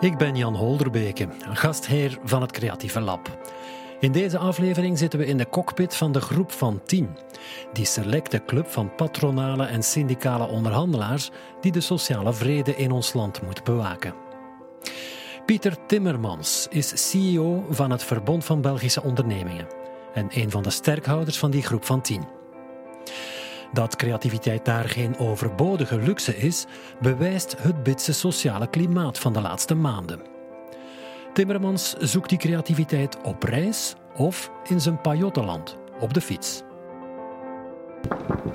Ik ben Jan Holderbeke, gastheer van het Creatieve Lab. In deze aflevering zitten we in de cockpit van de Groep van 10, die selecte club van patronale en syndicale onderhandelaars die de sociale vrede in ons land moet bewaken. Pieter Timmermans is CEO van het Verbond van Belgische Ondernemingen en een van de sterkhouders van die Groep van 10. Dat creativiteit daar geen overbodige luxe is, bewijst het bitse sociale klimaat van de laatste maanden. Timmermans zoekt die creativiteit op reis of in zijn pajottenland, op de fiets.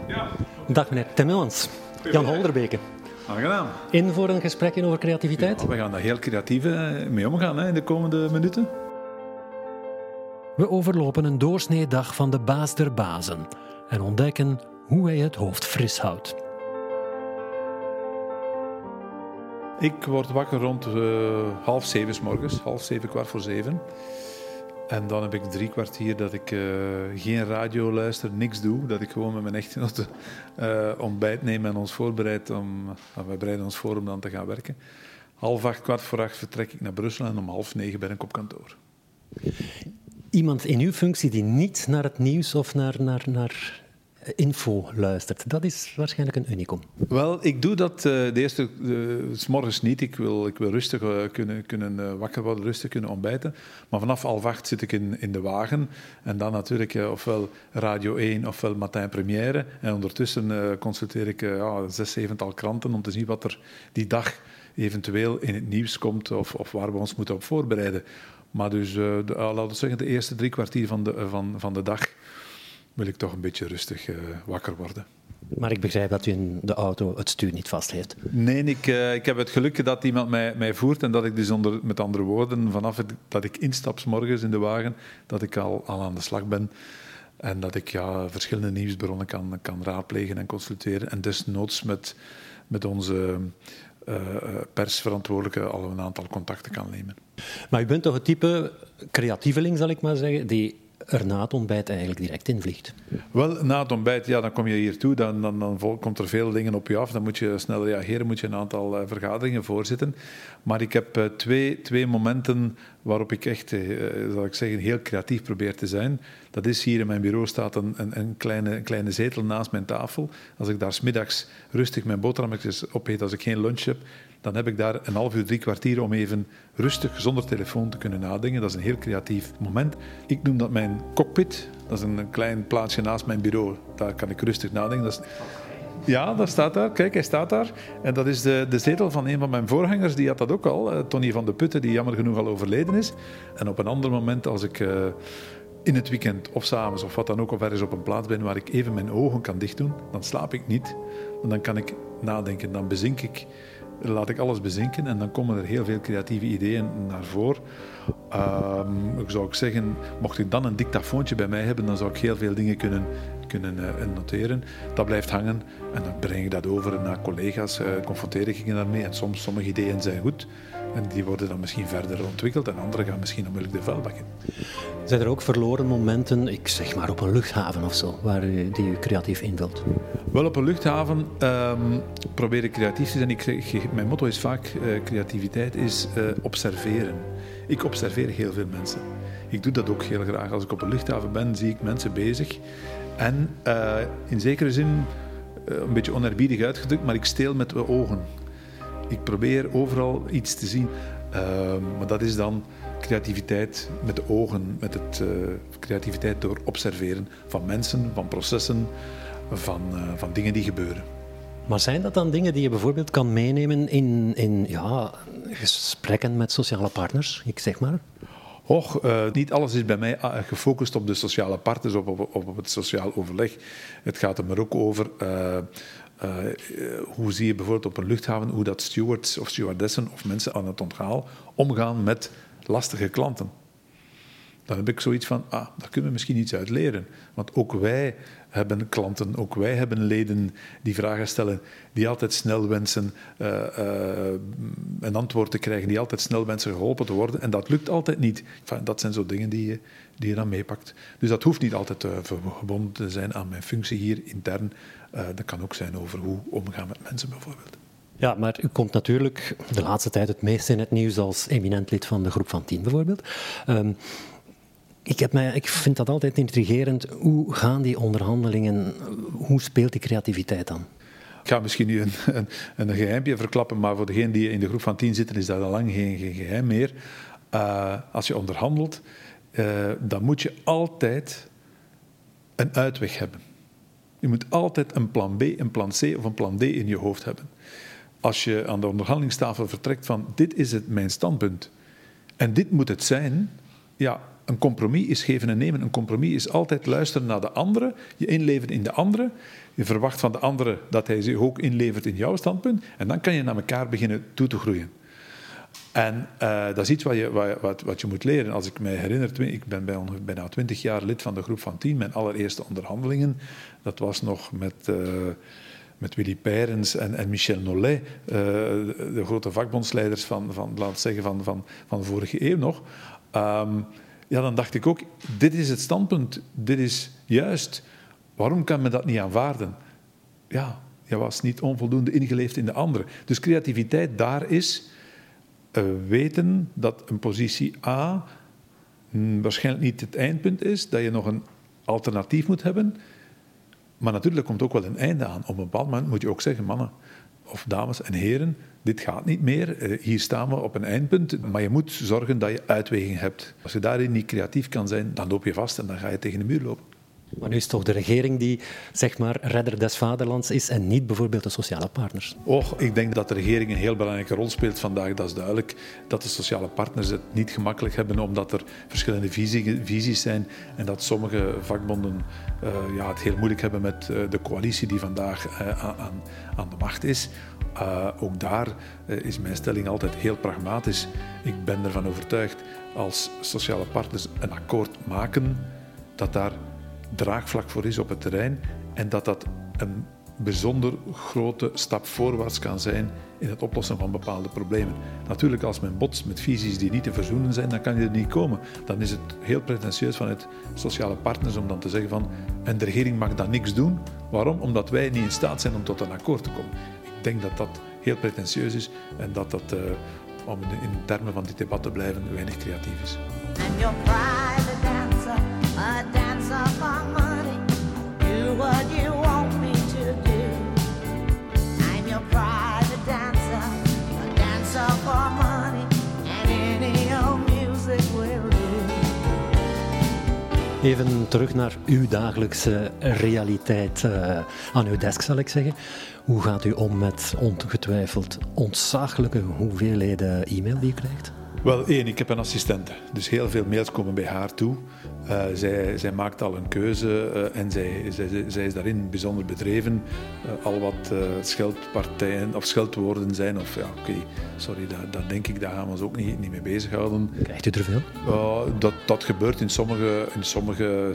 Ja. Dag meneer Timmermans, Jan Holderbeke. Aangenaam. In voor een gesprek over creativiteit? we gaan daar heel creatief eh, mee omgaan hè, in de komende minuten. We overlopen een doorsneedag van de baas der bazen en ontdekken hoe hij het hoofd fris houdt. Ik word wakker rond uh, half zeven s morgens, half zeven, kwart voor zeven. En dan heb ik drie kwartier dat ik uh, geen radio luister, niks doe. Dat ik gewoon met mijn echtgenote uh, ontbijt neem en ons voorbereid om... we bereiden ons voor om dan te gaan werken. Half acht, kwart voor acht vertrek ik naar Brussel en om half negen ben ik op kantoor. Iemand in uw functie die niet naar het nieuws of naar, naar, naar info luistert. Dat is waarschijnlijk een unicum. Wel, ik doe dat uh, de eerste uh, s morgens niet. Ik wil, ik wil rustig uh, kunnen, kunnen wakker worden, rustig kunnen ontbijten. Maar vanaf half zit ik in, in de wagen. En dan natuurlijk ofwel Radio 1 ofwel Matin Première. En ondertussen consulteer ik ja, zes, zevental kranten om te zien wat er die dag eventueel in het nieuws komt of, of waar we ons moeten op voorbereiden. Maar dus, laten we zeggen, de eerste drie kwartier van de, van, van de dag wil ik toch een beetje rustig uh, wakker worden. Maar ik begrijp dat u in de auto het stuur niet vast heeft. Nee, ik, uh, ik heb het geluk dat iemand mij, mij voert en dat ik dus onder, met andere woorden, vanaf het, dat ik instap morgens in de wagen, dat ik al, al aan de slag ben. En dat ik ja, verschillende nieuwsbronnen kan, kan raadplegen en consulteren. En desnoods met, met onze uh, persverantwoordelijke al een aantal contacten kan nemen. Maar u bent toch het type creatieveling, zal ik maar zeggen, die er na het ontbijt eigenlijk direct invliegt. Wel, na het ontbijt, ja, dan kom je hier toe, dan, dan, dan komt er veel dingen op je af. Dan moet je snel reageren, moet je een aantal uh, vergaderingen voorzitten. Maar ik heb uh, twee, twee momenten waarop ik echt, uh, zal ik zeggen, heel creatief probeer te zijn. Dat is hier in mijn bureau staat een, een, kleine, kleine zetel naast mijn tafel. Als ik daar smiddags rustig mijn boterhammetjes opeet, als ik geen lunch heb, dan heb ik daar een half uur, drie kwartier om even rustig, zonder telefoon te kunnen nadenken. Dat is een heel creatief moment. Ik noem dat mijn cockpit. Dat is een klein plaatsje naast mijn bureau. Daar kan ik rustig nadenken. Dat is... Ja, dat staat daar. Kijk, hij staat daar. En dat is de, de zetel van een van mijn voorgangers. Die had dat ook al. Eh, Tony van de Putten, die jammer genoeg al overleden is. En op een ander moment, als ik... Uh, in het weekend of s'avonds of wat dan ook, of ergens op een plaats ben waar ik even mijn ogen kan dichtdoen, dan slaap ik niet. En dan kan ik nadenken, dan bezink ik laat ik alles bezinken en dan komen er heel veel creatieve ideeën naar voren. Um, ik zou zeggen, mocht ik dan een dictafoontje bij mij hebben, dan zou ik heel veel dingen kunnen, kunnen uh, noteren. Dat blijft hangen en dan breng ik dat over naar collega's, uh, confronteer ik daarmee. En soms, sommige ideeën zijn goed en die worden dan misschien verder ontwikkeld en andere gaan misschien onmiddellijk de vuilbak in. Zijn er ook verloren momenten, ik zeg maar op een luchthaven of zo, waar u, die u creatief invult? Wel, op een luchthaven um, probeer ik creatief te zijn. Ik, mijn motto is vaak, uh, creativiteit is uh, observeren. Ik observeer heel veel mensen. Ik doe dat ook heel graag. Als ik op een luchthaven ben, zie ik mensen bezig. En uh, in zekere zin, een beetje onerbiedig uitgedrukt, maar ik steel met mijn ogen. Ik probeer overal iets te zien. Ehm, maar dat is dan creativiteit met de ogen, met het, creativiteit door observeren van mensen, van processen, van, uh, van dingen die gebeuren. Maar zijn dat dan dingen die je bijvoorbeeld kan meenemen in, in ja, gesprekken met sociale partners, ik zeg maar? Och, uh, niet alles is bij mij uh, gefocust op de sociale partners, op, op, op, het sociaal overleg. Het gaat er maar ook over uh, hoe zie je bijvoorbeeld op een luchthaven hoe dat stewards of stewardessen of mensen aan het onthaal omgaan met lastige klanten. Dan heb ik zoiets van, ah, daar kunnen we misschien iets uit leren. Want ook wij hebben klanten, ook wij hebben leden die vragen stellen, die altijd snel wensen uh, uh, een antwoord te krijgen, die altijd snel wensen geholpen te worden. En dat lukt altijd niet. Enfin, dat zijn zo dingen die je, die je dan meepakt. Dus dat hoeft niet altijd uh, verbonden te zijn aan mijn functie hier intern. dat kan ook zijn over hoe omgaan met mensen bijvoorbeeld. Ja, maar u komt natuurlijk de laatste tijd het meest in het nieuws als eminent lid van de groep van tien bijvoorbeeld. Um, ik, heb mij, ik vind dat altijd intrigerend. Hoe gaan die onderhandelingen? Hoe speelt die creativiteit dan? Ik ga misschien nu een, een, een geheimpje verklappen, maar voor degenen die in de groep van tien zitten is dat al lang geen, geheim meer. Uh, als je onderhandelt, uh, dan moet je altijd een uitweg hebben. Je moet altijd een plan B, een plan C of een plan D in je hoofd hebben. Als je aan de onderhandelingstafel vertrekt van dit is het, mijn standpunt en dit moet het zijn, ja, een compromis is geven en nemen. Een compromis is altijd luisteren naar de andere, je inleveren in de andere. Je verwacht van de andere dat hij zich ook inlevert in jouw standpunt. En dan kan je naar elkaar beginnen toe te groeien. En uh, dat is iets wat je, wat, wat, je moet leren. Als ik me herinner, ik ben bij, bijna twintig jaar lid van de groep van tien. Mijn allereerste onderhandelingen, dat was nog met, uh, met Willy Peirens en, en Michel Nollet, uh, de grote vakbondsleiders van, van, laat zeggen, van, van, van de vorige eeuw nog. Um, ja, dan dacht ik ook, dit is het standpunt, dit is juist. Waarom kan men dat niet aanvaarden? Ja, je was niet onvoldoende ingeleefd in de andere. Dus creativiteit daar is uh, weten dat een positie A mm, waarschijnlijk niet het eindpunt is, dat je nog een alternatief moet hebben. Maar natuurlijk komt ook wel een einde aan. Op een bepaald moment moet je ook zeggen, mannen of dames en heren, dit gaat niet meer, eh, hier staan we op een eindpunt, maar je moet zorgen dat je uitweging hebt. Als je daarin niet creatief kan zijn, dan loop je vast en dan ga je tegen de muur lopen. Maar nu is het toch de regering die zeg maar redder des vaderlands is en niet bijvoorbeeld de sociale partners? Och, ik denk dat de regering een heel belangrijke rol speelt vandaag. Dat is duidelijk dat de sociale partners het niet gemakkelijk hebben omdat er verschillende visie, visies zijn en dat sommige vakbonden uh, ja, het heel moeilijk hebben met uh, de coalitie die vandaag uh, aan, aan de macht is. Ook daar is mijn stelling altijd heel pragmatisch. Ik ben ervan overtuigd als sociale partners een akkoord maken, dat daar draagvlak voor is op het terrein en dat dat een bijzonder grote stap voorwaarts kan zijn in het oplossen van bepaalde problemen. Natuurlijk, als men botst met visies die niet te verzoenen zijn, dan kan je er niet komen. Dan is het heel pretentieus vanuit sociale partners om dan te zeggen van en de regering mag dan niks doen. Waarom? Omdat wij niet in staat zijn om tot een akkoord te komen denk dat dat heel pretentieus is en dat dat, uh, om in termen van dit debat te blijven, weinig creatief is. Even terug naar uw dagelijkse realiteit uh, aan uw desk, zal ik zeggen. Hoe gaat u om met ongetwijfeld ontzaglijke hoeveelheden e-mail die u krijgt? Wel, één, ik heb een assistente. Dus heel veel mails komen bij haar toe. Uh, zij, zij, maakt al een keuze uh, en zij, zij, zij, is daarin bijzonder bedreven. Uh, al wat scheldpartijen of scheldwoorden zijn, of ja, oké, okay, sorry, dat, dat, denk ik, daar gaan we ons ook niet, niet mee bezighouden. Krijgt u er veel? dat, dat gebeurt in sommige, in sommige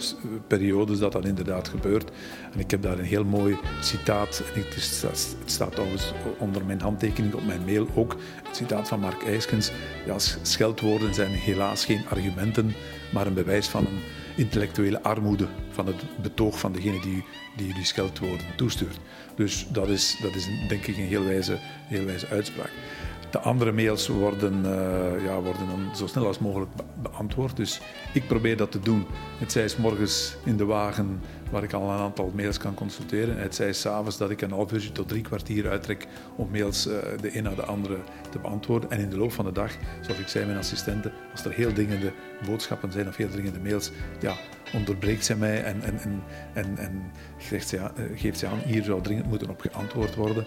periodes, dat dat inderdaad gebeurt. En ik heb daar een heel mooi citaat, en het, is, het staat trouwens onder mijn handtekening op mijn mail ook, het citaat van Mark IJskens. Ja, scheldwoorden zijn helaas geen argumenten maar een bewijs van een intellectuele armoede van het betoog van degene die, die die scheldwoorden toestuurt. Dus dat is, dat is denk ik een heel wijze, heel wijze uitspraak. De andere mails worden, uh, ja, worden dan zo snel als mogelijk beantwoord. Dus ik probeer dat te doen. Het zij is morgens in de wagen waar ik al een aantal mails kan consulteren. Het zij s'avonds dat ik een half uurtje tot drie kwartier uittrek om mails uh, de een na de andere te beantwoorden. En in de loop van de dag, zoals ik zei, mijn assistenten, als er heel dringende boodschappen zijn of heel dringende mails, ja, onderbreekt zij mij en, en, en, en, en geeft, geeft zij aan, hier zou dringend moeten op geantwoord worden.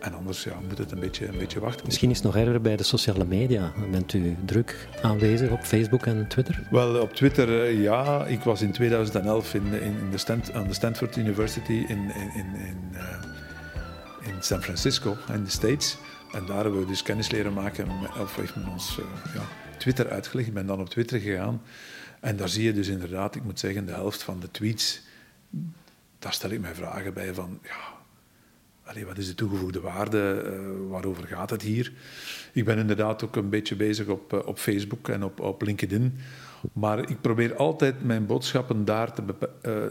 En anders ja, moet het een beetje, een beetje wachten. Misschien is het nog erger bij de sociale media. Bent u druk aanwezig op Facebook en Twitter? Wel, op Twitter uh, ja. Ik was in 2011 in, in, in de Stand, aan de Stanford University in, in, in, in, uh, in San Francisco, in de States. En daar hebben we dus kennis leren maken. Of heeft men ons uh, ja, Twitter uitgelegd. Ik ben dan op Twitter gegaan. En daar zie je dus inderdaad, ik moet zeggen, de helft van de tweets. Daar stel ik mij vragen bij van, ja, Wat is de toegevoegde waarde? Uh, waarover gaat het hier? Ik ben inderdaad ook een beetje bezig op, uh, op Facebook en op, op LinkedIn. Maar ik probeer altijd mijn boodschappen, daar te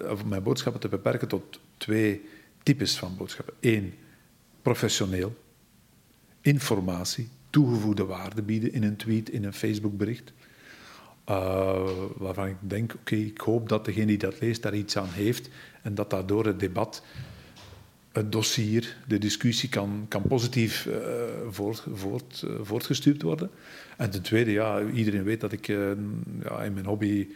of mijn boodschappen te beperken tot twee types van boodschappen. Eén, professioneel. informatie, toegevoegde waarde bieden in een tweet, in een Facebookbericht. Uh, waarvan ik denk, oké, ik hoop dat degene die dat leest daar iets aan heeft en dat daardoor het debat, het dossier, de discussie kan, kan positief uh, voort, voort, uh, voortgestuurd worden. En ten tweede, ja, iedereen weet dat ik ja, in mijn hobby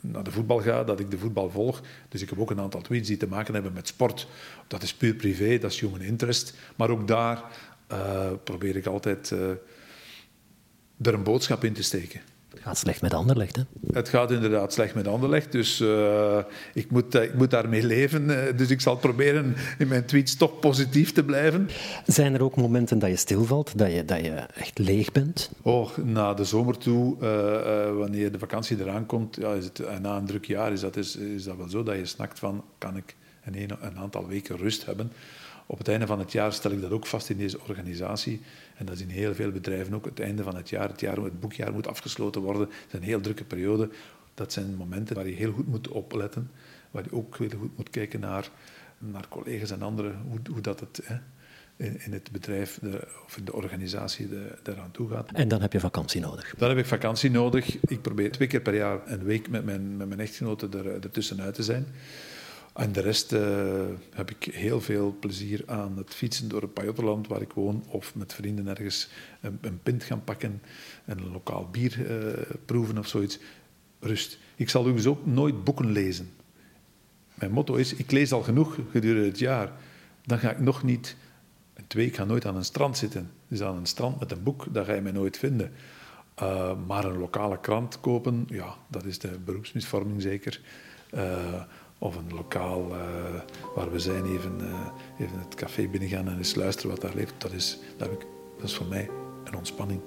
naar de voetbal ga, dat ik de voetbal volg. Dus ik heb ook een aantal tweets die te maken hebben met sport. Dat is puur privé, dat is human interest. Maar ook daar probeer ik altijd er een boodschap in te steken. Het gaat slecht met Anderlecht, hè? Het gaat inderdaad slecht met Anderlecht, dus uh, ik, moet, uh, ik moet daarmee leven. Uh, dus ik zal proberen in mijn tweets toch positief te blijven. Zijn er ook momenten dat je stilvalt, dat je, dat je echt leeg bent? Oh, na de zomer toe, wanneer de vakantie eraan komt, ja, is het, na een druk jaar, is dat, is, is dat wel zo dat je snakt van, kan ik een, een aantal weken rust hebben? Op het einde van het jaar stel ik dat ook vast in deze organisatie. En dat is in heel veel bedrijven ook het einde van het jaar. Het, jaar, het boekjaar moet afgesloten worden. Het is een heel drukke periode. Dat zijn momenten waar je heel goed moet opletten. Waar je ook heel goed moet kijken naar, naar collega's en anderen. Hoe, hoe dat het hè, in, in, het bedrijf de, of in de organisatie de, daaraan toe gaat. En dan heb je vakantie nodig? Dan heb ik vakantie nodig. Ik probeer twee keer per jaar een week met mijn, met mijn echtgenoten er, ertussenuit te zijn. En de rest uh, heb ik heel veel plezier aan het fietsen door het Pajottenland waar ik woon, of met vrienden ergens een, een pint gaan pakken en een lokaal bier uh, proeven of zoiets. Rust. Ik zal dus ook nooit boeken lezen. Mijn motto is, ik lees al genoeg gedurende het jaar. Dan ga ik nog niet... Twee, ik ga nooit aan een strand zitten. Dus aan een strand met een boek, dat ga je mij nooit vinden. Uh, maar een lokale krant kopen, ja, dat is de beroepsmisvorming zeker of een lokaal uh, waar we zijn, even, uh, even het café binnengaan en eens luisteren wat daar leeft. Dat is, dat, ik, dat is voor mij een ontspanning.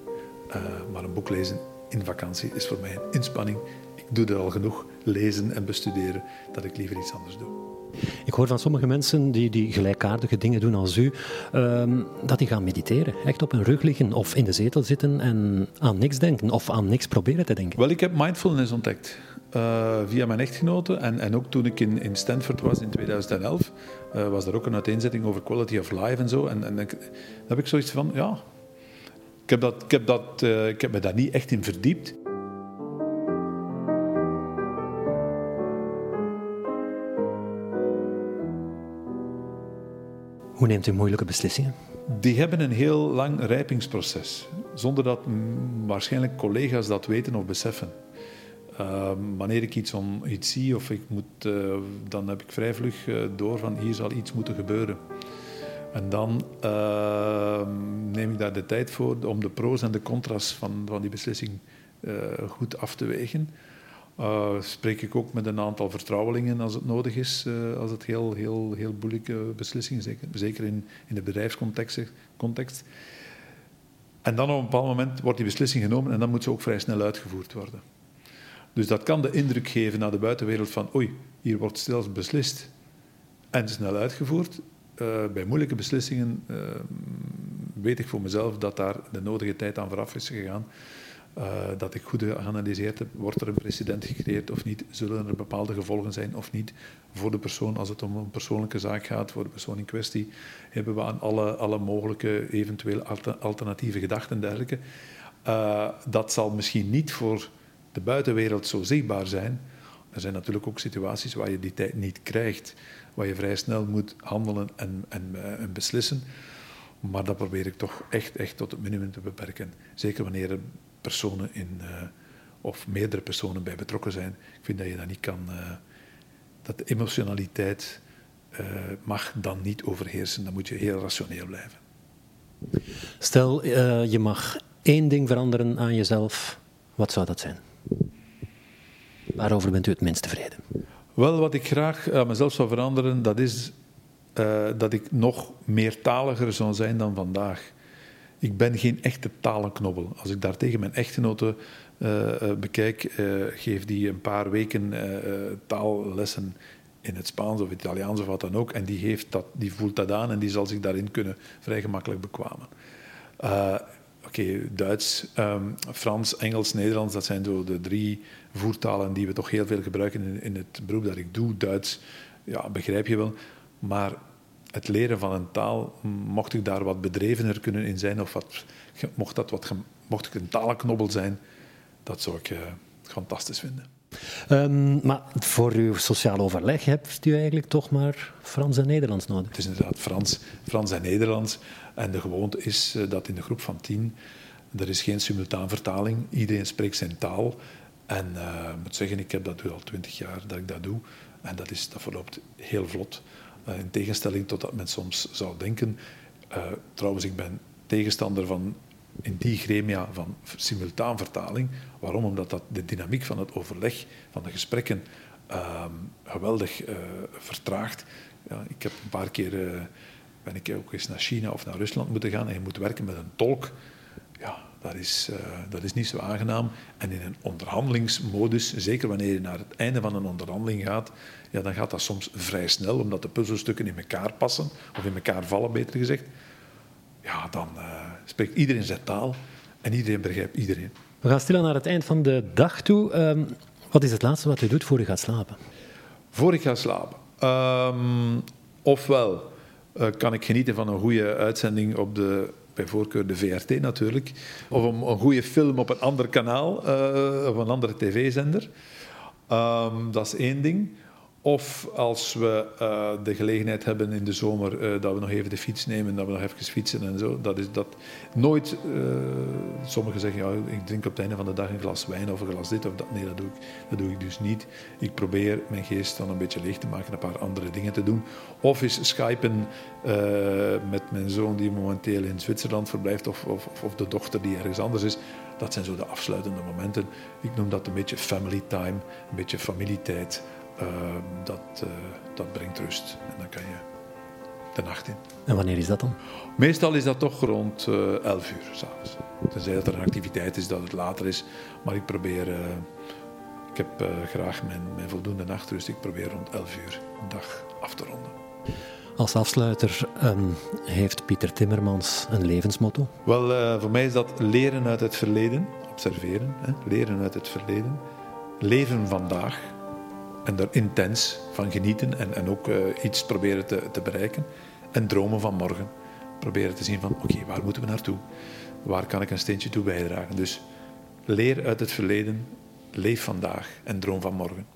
Uh, maar een boek lezen in vakantie is voor mij een inspanning. Ik doe er al genoeg, lezen en bestuderen, dat ik liever iets anders doe. Ik hoor van sommige mensen die, die gelijkaardige dingen doen als u, um, dat die gaan mediteren. Echt op hun rug liggen of in de zetel zitten en aan niks denken of aan niks proberen te denken. Wel, ik heb mindfulness ontdekt. Uh, via mijn echtgenote. En, en ook toen ik in, in Stanford was in 2011, uh, was er ook een uiteenzetting over quality of life en zo. En, en ik, dan heb ik zoiets van, ja, ik heb, dat, ik, heb dat, uh, ik heb me daar niet echt in verdiept. Hoe neemt u moeilijke beslissingen? Die hebben een heel lang rijpingsproces, zonder dat waarschijnlijk collega's dat weten of beseffen. Uh, wanneer ik iets, om, iets zie of ik moet, uh, dan heb ik vrij vlug uh, door van hier zal iets moeten gebeuren. En dan ehm, neem ik daar de tijd voor om de pro's en de contra's van, van die beslissing eh, goed af te wegen. spreek ik ook met een aantal vertrouwelingen als het nodig is, als het heel, heel, heel moeilijke beslissingen, zeker, zeker in, in de bedrijfscontext. Context. En dan op een bepaald moment wordt die beslissing genomen en dan moet ze ook vrij snel uitgevoerd worden. Dus dat kan de indruk geven naar de buitenwereld van oei, hier wordt stil beslist en snel uitgevoerd. Uh, bij moeilijke beslissingen uh, weet ik voor mezelf dat daar de nodige tijd aan vooraf is gegaan. Uh, dat ik goed geanalyseerd heb, wordt er een precedent gecreëerd of niet? Zullen er bepaalde gevolgen zijn of niet? Voor de persoon, als het om een persoonlijke zaak gaat, voor de persoon in kwestie, hebben we aan alle, alle mogelijke eventuele alternatieve gedachten en dergelijke. dat zal misschien niet voor de buitenwereld zo zichtbaar zijn. Er zijn natuurlijk ook situaties waar je die tijd niet krijgt, waar je vrij snel moet handelen en, en, uh, en beslissen. Maar dat probeer ik toch echt, echt tot het minimum te beperken. Zeker wanneer er personen in, uh, of meerdere personen bij betrokken zijn. Ik vind dat je dat niet kan. Uh, dat de emotionaliteit mag dan niet overheersen. Dan moet je heel rationeel blijven. Stel, je mag één ding veranderen aan jezelf. Wat zou dat zijn? Waarover bent u het minst tevreden? Wel, wat ik graag mezelf zou veranderen, dat is uh, dat ik nog meertaliger zou zijn dan vandaag. Ik ben geen echte talenknobbel. Als ik daartegen mijn echtgenote uh, uh, bekijk, geef die een paar weken taallessen in het Spaans of Italiaans of wat dan ook. En die, dat, die voelt dat aan en die zal zich daarin kunnen vrij gemakkelijk bekwamen okay, Duits, um, Frans, Engels, Nederlands, dat zijn zo de drie voertalen die we toch heel veel gebruiken in, in het beroep dat ik doe. Duits, ja, begrijp je wel. Maar het leren van een taal, mocht ik daar wat bedrevener kunnen in zijn, of wat, mocht, dat wat, mocht ik een talenknobbel zijn, dat zou ik uh, fantastisch vinden. Um, maar voor uw sociaal overleg hebt u eigenlijk toch maar Frans en Nederlands nodig? Het is inderdaad Frans, Frans en Nederlands. En de gewoonte is uh, dat in de groep van tien, er is geen simultaan vertaling. Iedereen spreekt zijn taal. En uh, ik moet zeggen, ik heb dat al twintig jaar dat ik dat doe. En dat, is, dat verloopt heel vlot. Uh, in tegenstelling tot dat men soms zou denken. Trouwens, ik ben tegenstander van in die gremia van simultaanvertaling. Waarom? Omdat dat de dynamiek van het overleg, van de gesprekken, uh, geweldig uh, vertraagt. Ja, ik heb een paar keer ben ik ook eens naar China of naar Rusland moeten gaan en je moet werken met een tolk. Ja, dat is, uh, dat is niet zo aangenaam. En in een onderhandelingsmodus, zeker wanneer je naar het einde van een onderhandeling gaat, ja, dan gaat dat soms vrij snel, omdat de puzzelstukken in elkaar passen, of in elkaar vallen, beter gezegd. Ja, dan uh, spreekt iedereen zijn taal en iedereen begrijpt iedereen. We gaan stilaan naar het eind van de dag toe. Um, wat is het laatste wat u doet voor u gaat slapen? Voor ik ga slapen? Um, ofwel uh, kan ik genieten van een goede uitzending op de bij voorkeur de VRT natuurlijk, of een, een goede film op een ander kanaal, uh, of een andere tv-zender. Um, dat is één ding. Of als we uh, de gelegenheid hebben in de zomer uh, dat we nog even de fiets nemen, dat we nog even fietsen en zo. Dat is dat nooit. Uh, sommigen zeggen ja, ik drink op het einde van de dag een glas wijn of een glas dit of dat. Nee, dat doe, ik, dat doe ik dus niet. Ik probeer mijn geest dan een beetje leeg te maken, een paar andere dingen te doen. Of is skypen met mijn zoon die momenteel in Zwitserland verblijft, of, of, of de dochter die ergens anders is. Dat zijn zo de afsluitende momenten. Ik noem dat een beetje family time, een beetje familietijd. Uh, dat, uh, dat brengt rust. En dan kan je de nacht in. En wanneer is dat dan? Meestal is dat toch rond uh, eh, 11 uur s'avonds. Tenzij dat er een activiteit is dat het later is. Maar ik probeer, ik heb graag mijn, mijn voldoende nachtrust. Ik probeer rond 11 uur een dag af te ronden. Als afsluiter um, heeft Pieter Timmermans een levensmotto? Wel, voor mij is dat leren uit het verleden. Observeren, hè? leren uit het verleden. Leven vandaag en er intens van genieten en, en ook uh, iets proberen te, te, bereiken. En dromen van morgen. Proberen te zien van, oké, waar moeten we naartoe? Waar kan ik een steentje toe bijdragen? Dus leer uit het verleden, leef vandaag en droom van morgen.